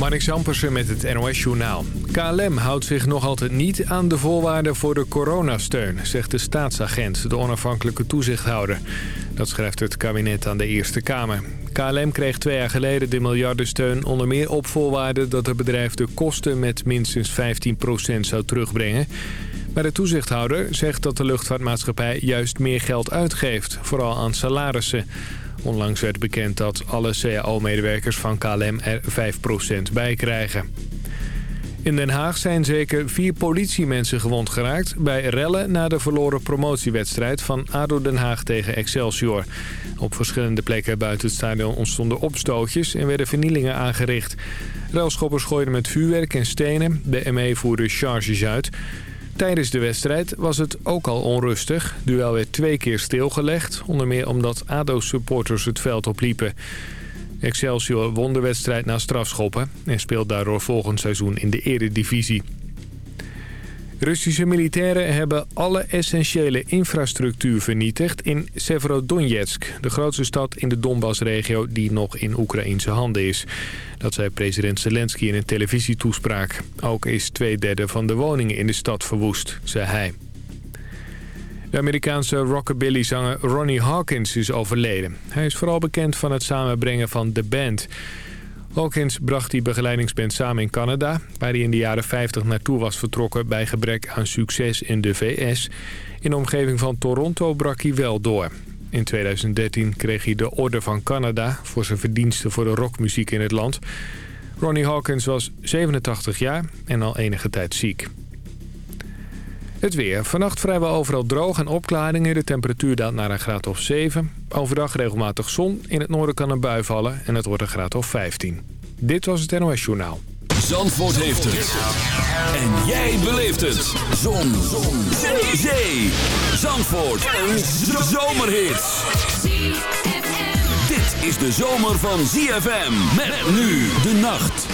Mark Zampersen met het NOS-journaal. KLM houdt zich nog altijd niet aan de voorwaarden voor de coronasteun... zegt de staatsagent, de onafhankelijke toezichthouder. Dat schrijft het kabinet aan de Eerste Kamer. KLM kreeg twee jaar geleden de miljardensteun onder meer op voorwaarde... dat het bedrijf de kosten met minstens 15% zou terugbrengen. Maar de toezichthouder zegt dat de luchtvaartmaatschappij juist meer geld uitgeeft... vooral aan salarissen... Onlangs werd bekend dat alle CAO-medewerkers van KLM er 5% bij krijgen. In Den Haag zijn zeker vier politiemensen gewond geraakt... bij rellen na de verloren promotiewedstrijd van ADO Den Haag tegen Excelsior. Op verschillende plekken buiten het stadion ontstonden opstootjes... en werden vernielingen aangericht. Relschoppers gooiden met vuurwerk en stenen. De ME voerde charges uit... Tijdens de wedstrijd was het ook al onrustig. Duel werd twee keer stilgelegd, onder meer omdat ADO-supporters het veld opliepen. Excelsior won de wedstrijd na strafschoppen en speelt daardoor volgend seizoen in de eredivisie. Russische militairen hebben alle essentiële infrastructuur vernietigd in Severodonetsk, de grootste stad in de Donbass-regio die nog in Oekraïnse handen is. Dat zei president Zelensky in een televisietoespraak. Ook is twee derde van de woningen in de stad verwoest, zei hij. De Amerikaanse rockabilly-zanger Ronnie Hawkins is overleden. Hij is vooral bekend van het samenbrengen van The Band... Hawkins bracht die begeleidingsband samen in Canada... waar hij in de jaren 50 naartoe was vertrokken bij gebrek aan succes in de VS. In de omgeving van Toronto brak hij wel door. In 2013 kreeg hij de Orde van Canada... voor zijn verdiensten voor de rockmuziek in het land. Ronnie Hawkins was 87 jaar en al enige tijd ziek. Het weer. Vannacht vrijwel overal droog en opklaringen. De temperatuur daalt naar een graad of 7. Overdag regelmatig zon. In het noorden kan een bui vallen en het wordt een graad of 15. Dit was het NOS Journaal. Zandvoort heeft het. En jij beleeft het. Zon. zon. Zee. Zee. Zandvoort. Een zomerhit. Dit is de zomer van ZFM. Met nu de nacht.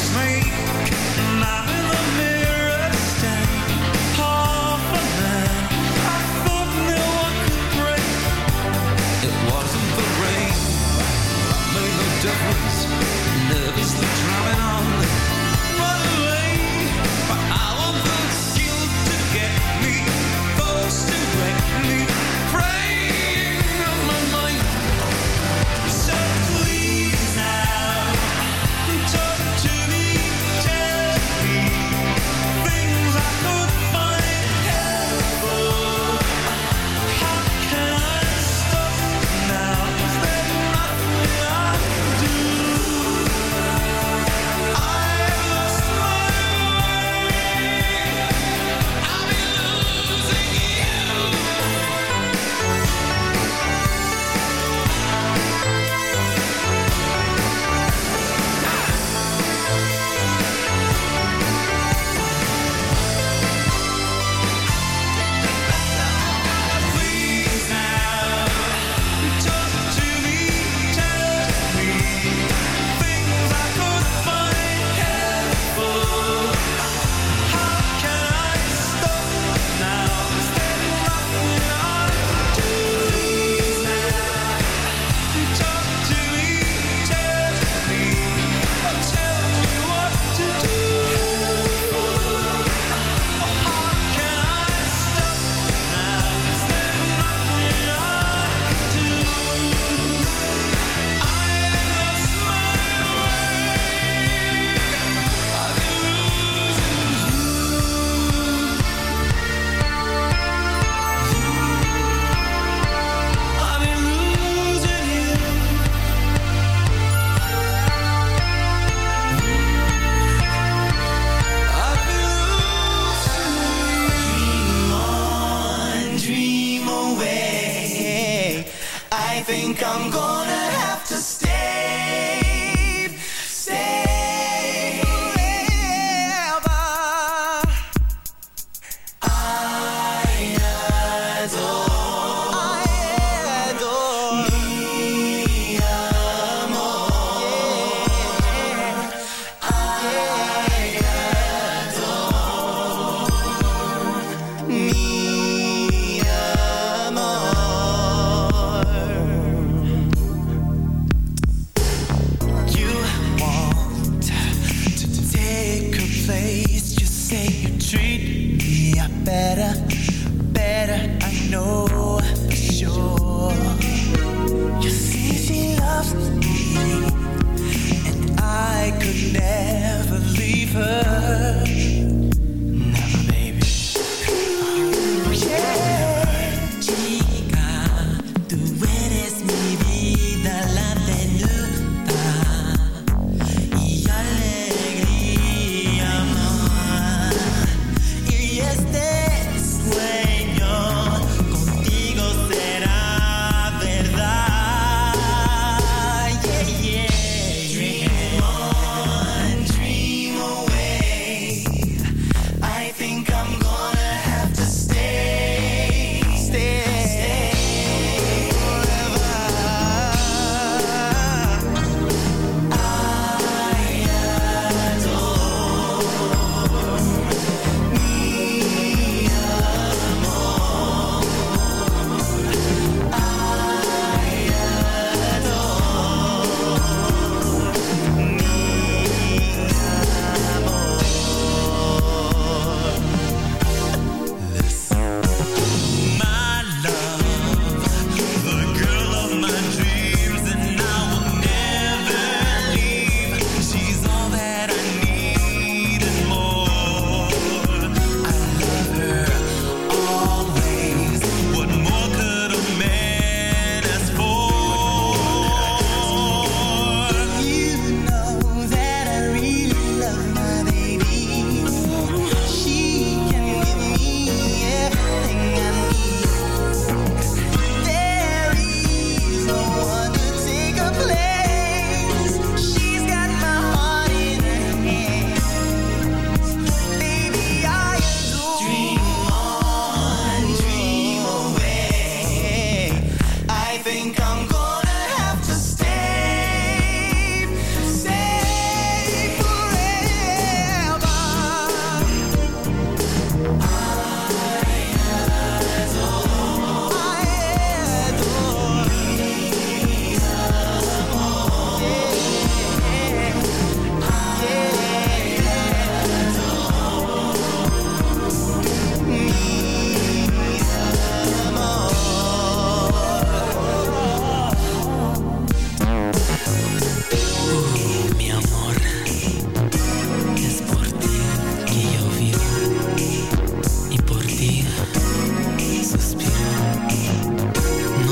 sleep.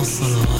その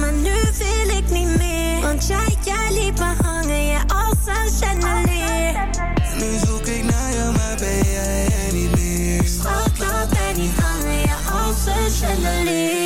maar nu wil ik niet meer. Want jij, jij liep me hangen, jij als een chandelier. Nu zoek ik naar jou, maar ben jij er niet meer. Schat, laat mij niet hangen, jij als een chandelier.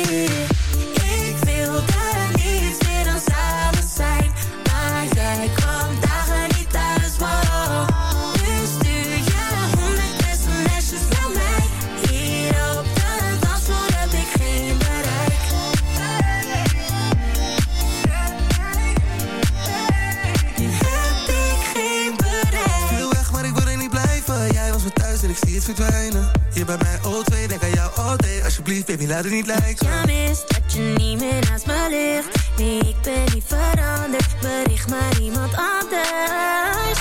verdwijnen. Hier bij mij O2, denk aan jou oh, all day. Alsjeblieft, baby, laat het niet lijken. Ja, mis dat je niet meer naast me ligt. Nee, ik ben niet veranderd. Bericht maar iemand anders.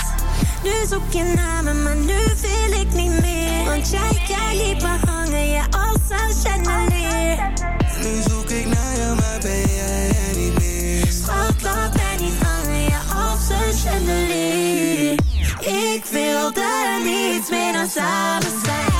Nu zoek je namen, maar nu wil ik niet meer. Want jij, jij liep me hangen, ja, als een chandelier. Nu zoek ik naar je, maar ben jij er niet meer. Schat, laat mij niet hangen, ja, als een chandelier. that I need, it's been on summer side.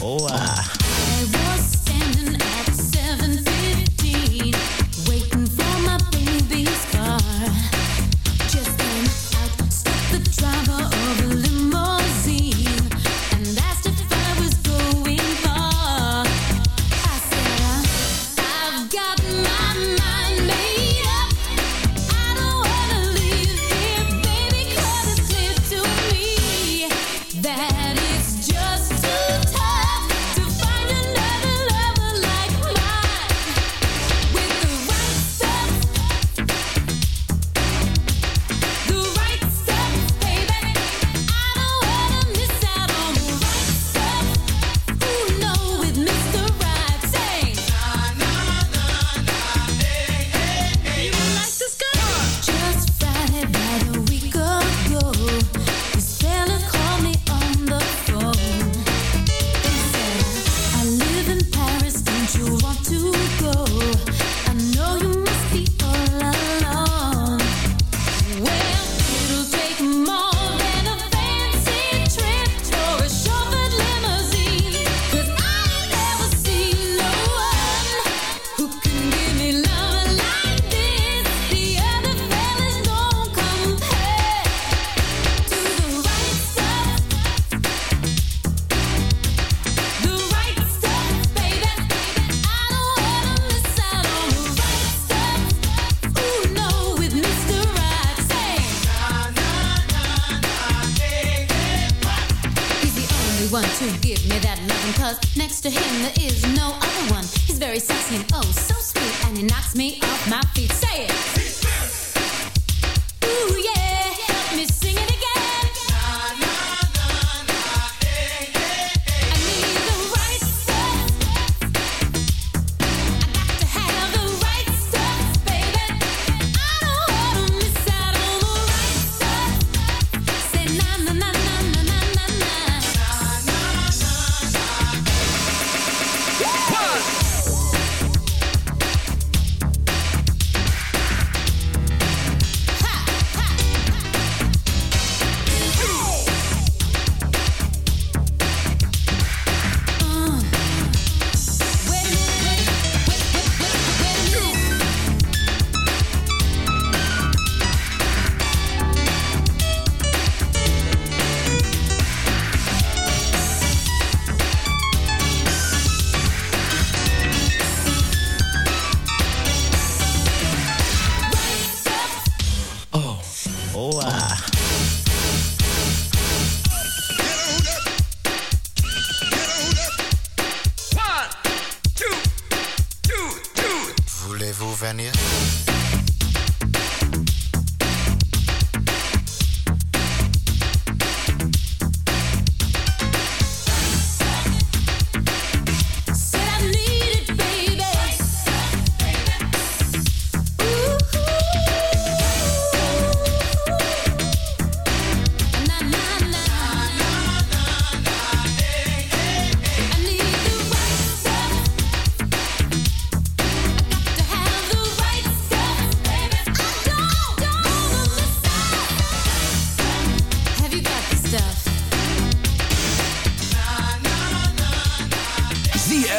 Boa!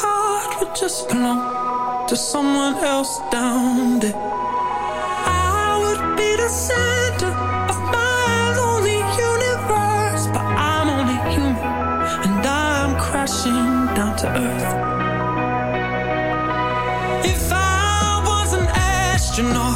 heart would just belong to someone else down there. I would be the center of my lonely universe, but I'm only human and I'm crashing down to earth. If I was an astronaut.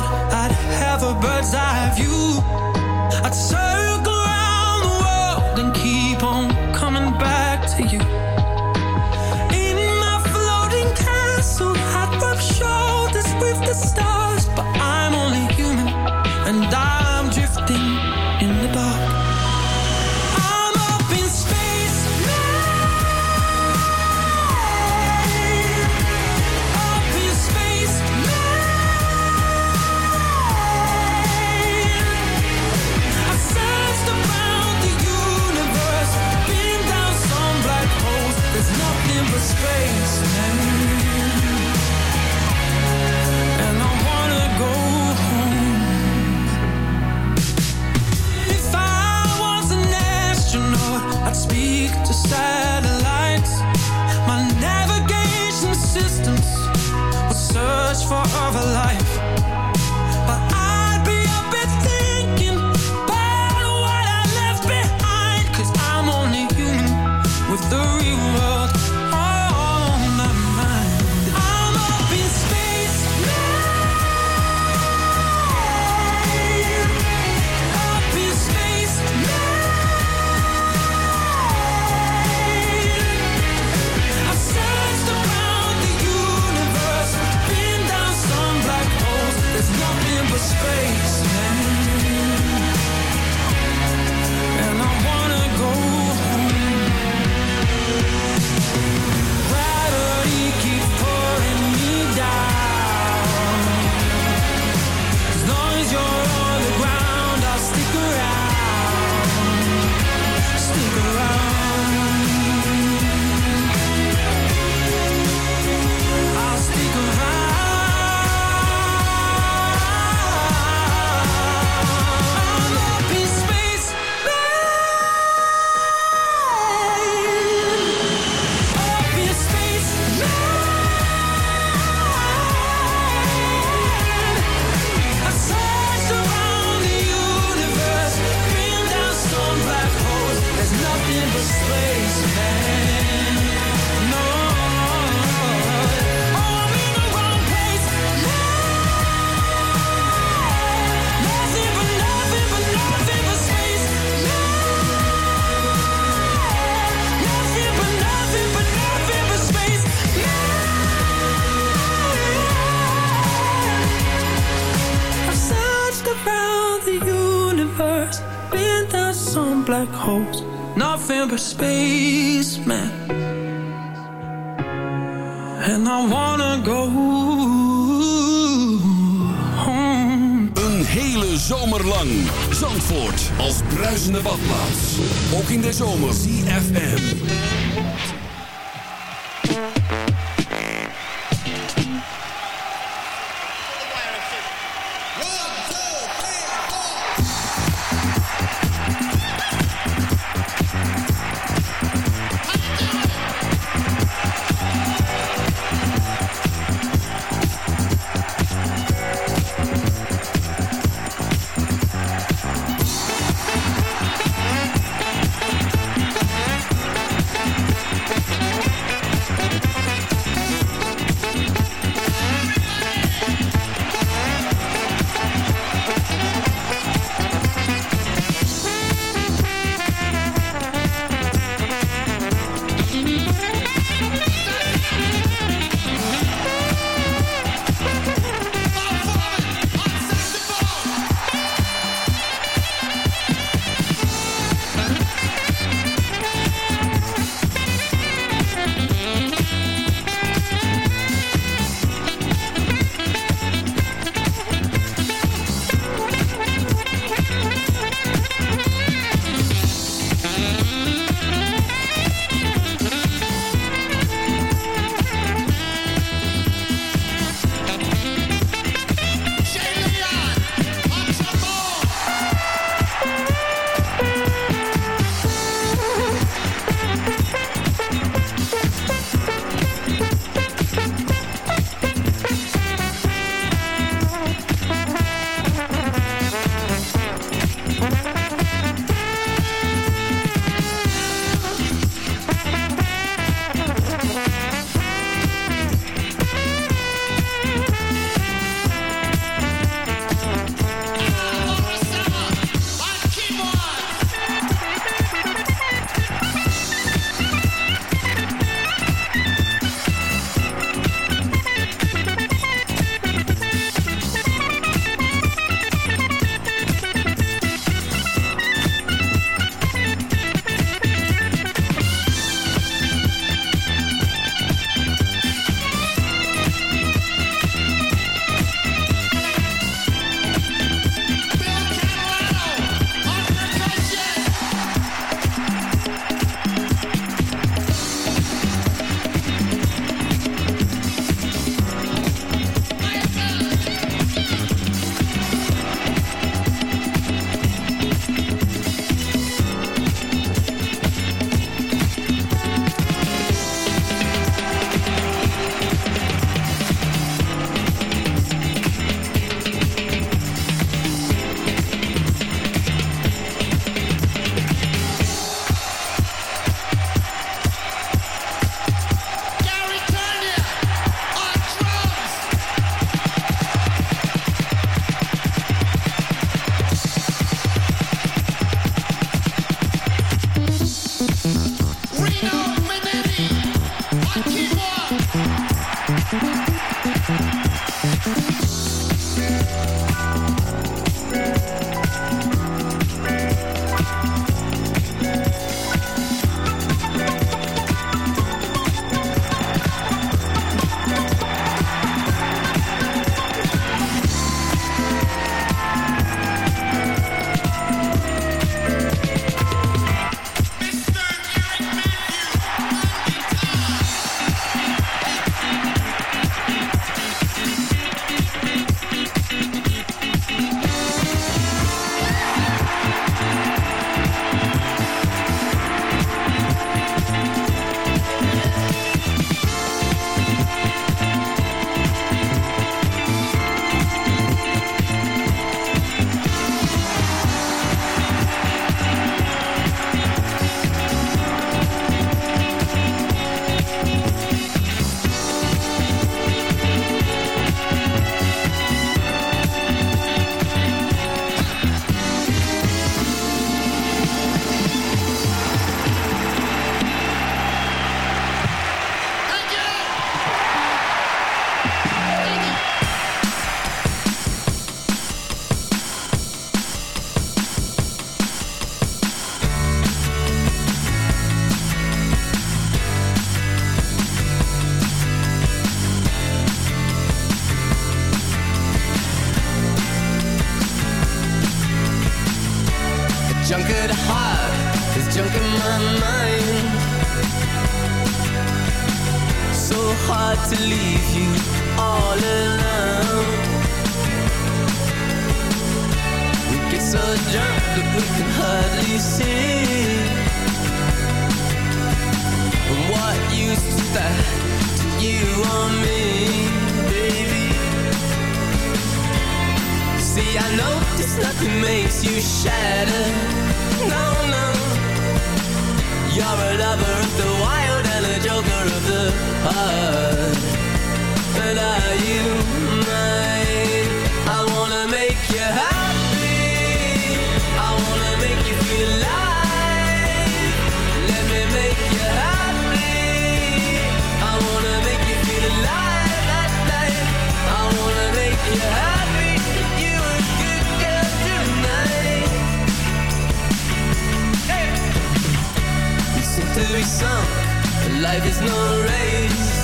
Life is no race.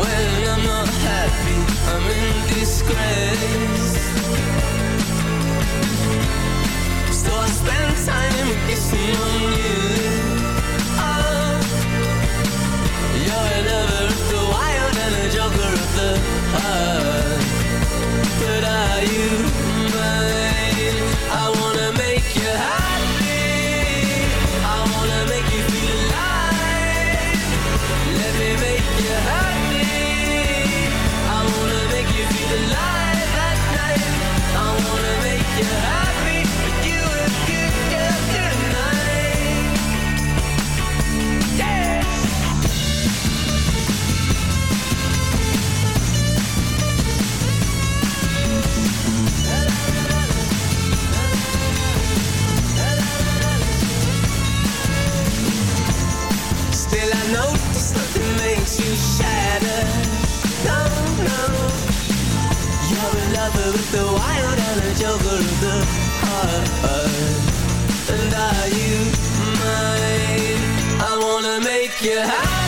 When I'm not happy I'm in disgrace. So I spend time kissing on you. Ah, you're a lover of the wild and a joker of the heart Bayonetta juggler heart And are you mine? I wanna make you happy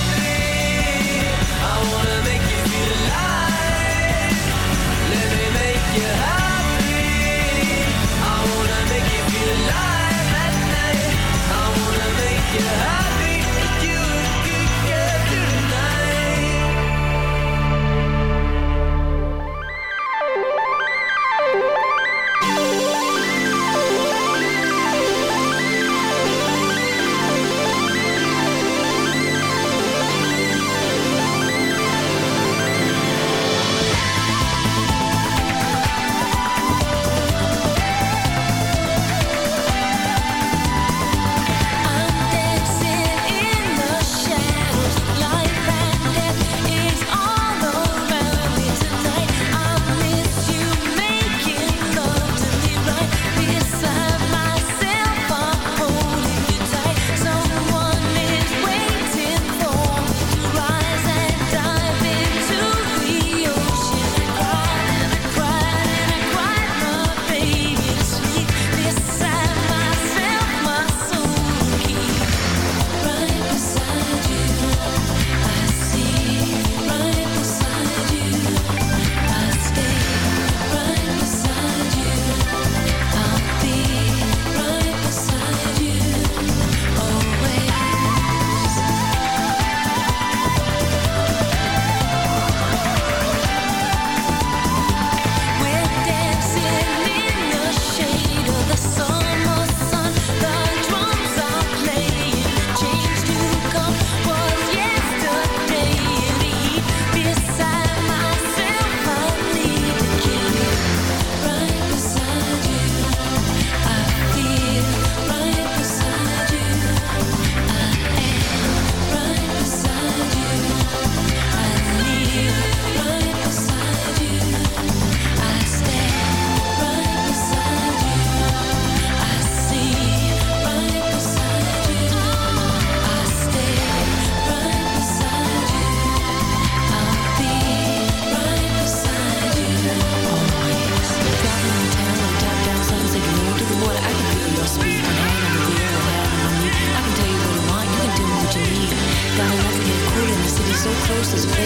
closest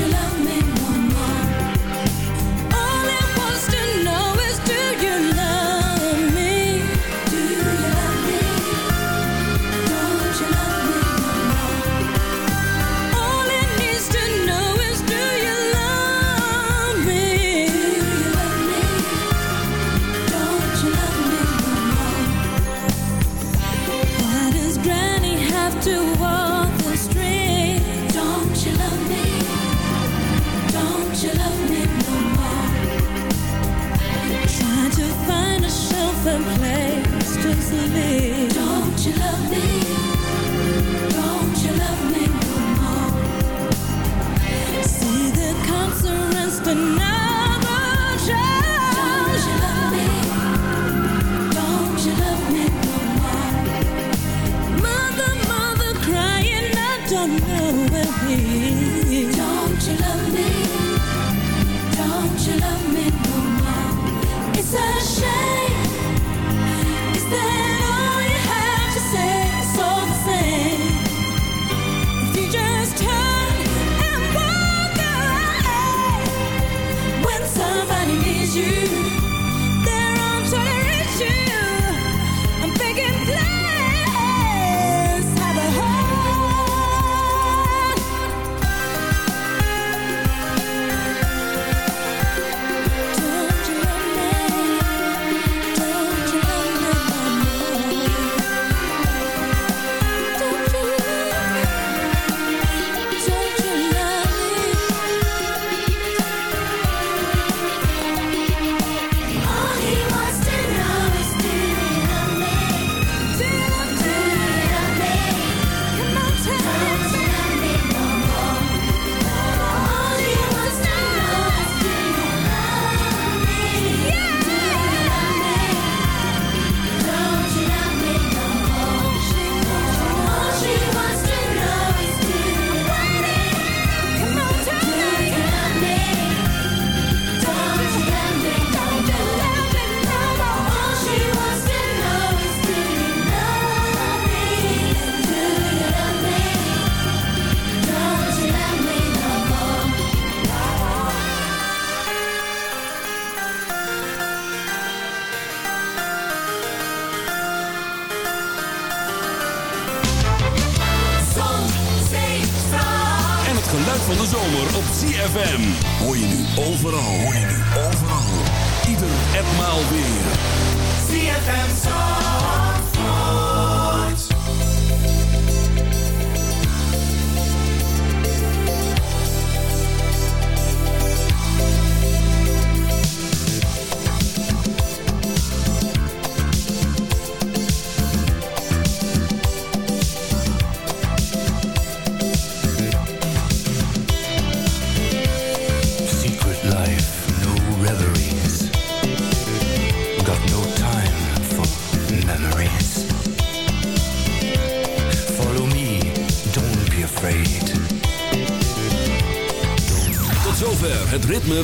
your love.